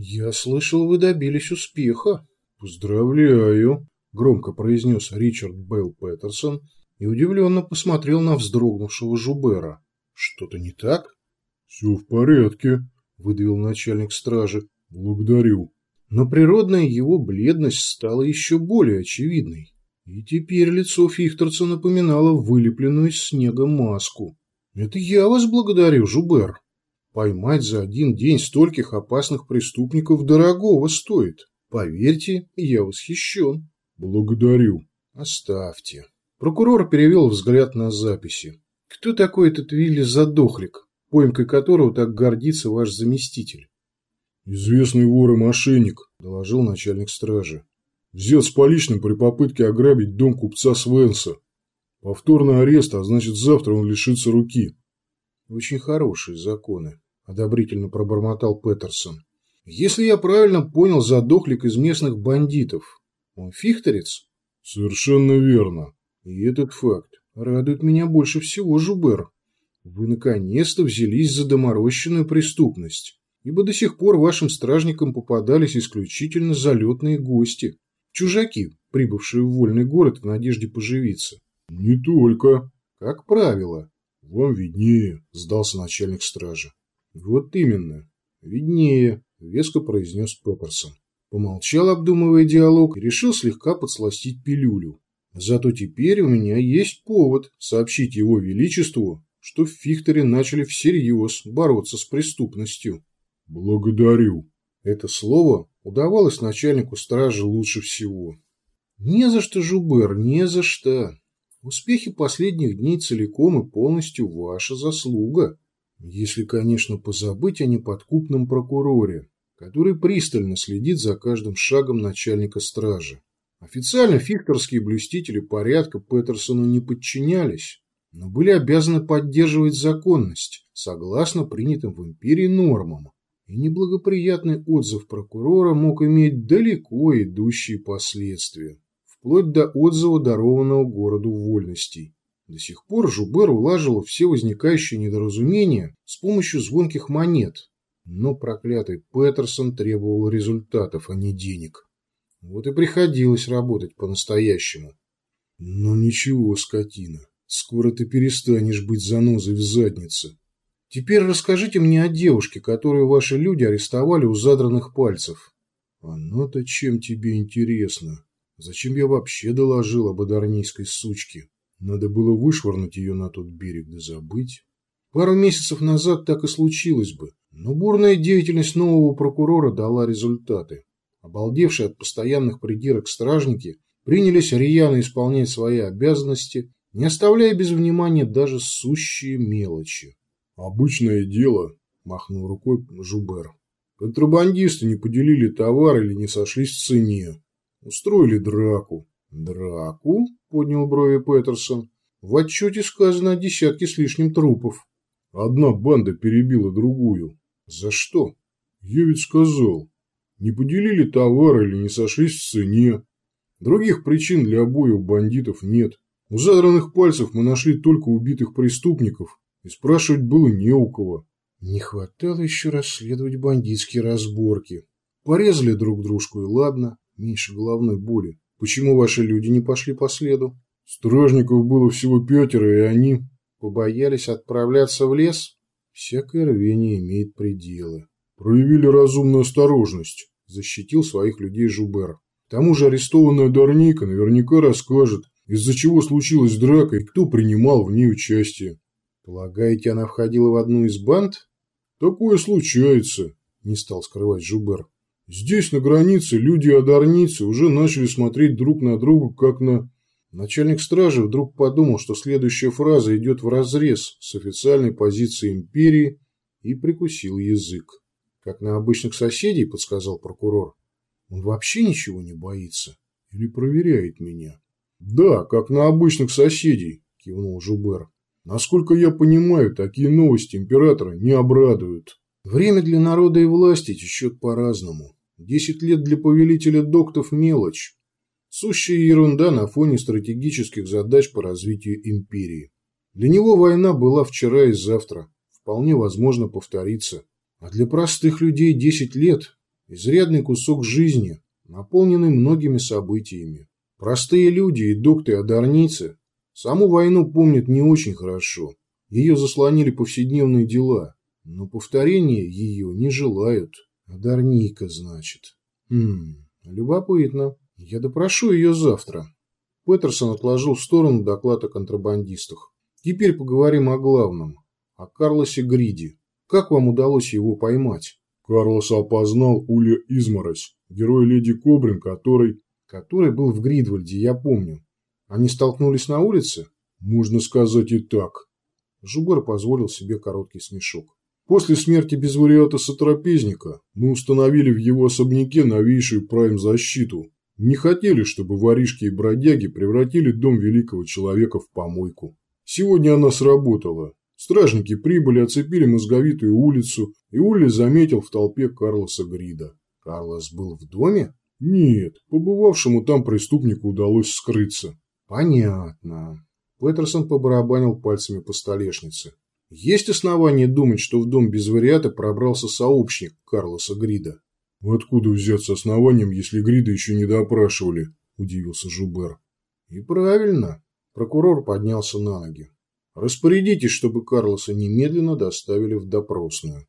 «Я слышал, вы добились успеха». «Поздравляю», – громко произнес Ричард Белл Петерсон и удивленно посмотрел на вздрогнувшего Жубера. «Что-то не так?» «Все в порядке», – выдавил начальник стражи. «Благодарю». Но природная его бледность стала еще более очевидной. И теперь лицо Фихтерца напоминало вылепленную из снега маску. «Это я вас благодарю, Жубер. Поймать за один день стольких опасных преступников дорогого стоит. Поверьте, я восхищен». «Благодарю». «Оставьте». Прокурор перевел взгляд на записи. «Кто такой этот Вилли Задохлик, поимкой которого так гордится ваш заместитель?» «Известный вор и мошенник», – доложил начальник стражи. «Взят с поличным при попытке ограбить дом купца Свенса. Повторный арест, а значит завтра он лишится руки». «Очень хорошие законы», – одобрительно пробормотал Петерсон. «Если я правильно понял задохлик из местных бандитов, он фихтерец?» «Совершенно верно. И этот факт радует меня больше всего, Жубер. Вы наконец-то взялись за доморощенную преступность» ибо до сих пор вашим стражникам попадались исключительно залетные гости, чужаки, прибывшие в вольный город в надежде поживиться. Не только. Как правило. Вам виднее, сдался начальник стражи. Вот именно. Виднее, веско произнес Пепперсон. Помолчал, обдумывая диалог, и решил слегка подсластить пилюлю. Зато теперь у меня есть повод сообщить его величеству, что в Фихтере начали всерьез бороться с преступностью. «Благодарю». Это слово удавалось начальнику стражи лучше всего. «Не за что, Жубер, не за что. Успехи последних дней целиком и полностью ваша заслуга. Если, конечно, позабыть о неподкупном прокуроре, который пристально следит за каждым шагом начальника стражи. Официально фихтерские блюстители порядка Петерсону не подчинялись, но были обязаны поддерживать законность, согласно принятым в империи нормам и неблагоприятный отзыв прокурора мог иметь далеко идущие последствия, вплоть до отзыва дарованного городу вольностей. До сих пор Жубер улаживал все возникающие недоразумения с помощью звонких монет, но проклятый Петерсон требовал результатов, а не денег. Вот и приходилось работать по-настоящему. Ну ничего, скотина, скоро ты перестанешь быть занозой в заднице. Теперь расскажите мне о девушке, которую ваши люди арестовали у задранных пальцев. Оно-то чем тебе интересно? Зачем я вообще доложил об адарнийской сучке? Надо было вышвырнуть ее на тот берег да забыть. Пару месяцев назад так и случилось бы, но бурная деятельность нового прокурора дала результаты. Обалдевшие от постоянных придирок стражники принялись рьяно исполнять свои обязанности, не оставляя без внимания даже сущие мелочи. «Обычное дело», – махнул рукой Жубер. «Контрабандисты не поделили товар или не сошлись в цене. Устроили драку». «Драку?» – поднял брови Петерсон. «В отчете сказано о десятке с лишним трупов». «Одна банда перебила другую». «За что?» «Я ведь сказал. Не поделили товар или не сошлись в цене. Других причин для обоих бандитов нет. У задранных пальцев мы нашли только убитых преступников и спрашивать было не у кого. Не хватало еще расследовать бандитские разборки. Порезали друг дружку, и ладно, меньше головной боли. Почему ваши люди не пошли по следу? Стражников было всего пятеро, и они... Побоялись отправляться в лес? Всякое рвение имеет пределы. Проявили разумную осторожность, защитил своих людей Жубер. К тому же арестованная Дарника наверняка расскажет, из-за чего случилась драка и кто принимал в ней участие. Полагаете, она входила в одну из банд? Такое случается, не стал скрывать Жубер. Здесь, на границе, люди одарницы уже начали смотреть друг на друга, как на... Начальник стражи вдруг подумал, что следующая фраза идет вразрез с официальной позицией империи и прикусил язык. Как на обычных соседей, подсказал прокурор. Он вообще ничего не боится? Или проверяет меня? Да, как на обычных соседей, кивнул Жубер. Насколько я понимаю, такие новости императора не обрадуют. Время для народа и власти течет по-разному. Десять лет для повелителя доктов – мелочь. Сущая ерунда на фоне стратегических задач по развитию империи. Для него война была вчера и завтра. Вполне возможно повториться. А для простых людей десять лет Изрядный кусок жизни, наполненный многими событиями. Простые люди и докты-одарницы саму войну помнят не очень хорошо. Ее заслонили повседневные дела, но повторения ее не желают. Одарника, значит. Хм, любопытно. Я допрошу ее завтра. Петерсон отложил в сторону доклад о контрабандистах. Теперь поговорим о главном. О Карлосе Гриди. Как вам удалось его поймать? Карлоса опознал Уля Изморозь, герой леди Кобрин, который... Который был в Гридвальде, я помню. Они столкнулись на улице? Можно сказать и так. Жубер позволил себе короткий смешок. После смерти безвариата сотрапезника мы установили в его особняке новейшую прайм-защиту. Не хотели, чтобы воришки и бродяги превратили дом великого человека в помойку. Сегодня она сработала. Стражники прибыли, оцепили мозговитую улицу, и Улли заметил в толпе Карлоса Грида. Карлос был в доме? Нет, побывавшему там преступнику удалось скрыться. Понятно. Петерсон побарабанил пальцами по столешнице. Есть основания думать, что в дом без вариата пробрался сообщник Карлоса Грида? Откуда взяться основанием, если Грида еще не допрашивали? Удивился Жубер. И правильно. Прокурор поднялся на ноги. Распорядитесь, чтобы Карлоса немедленно доставили в допросную.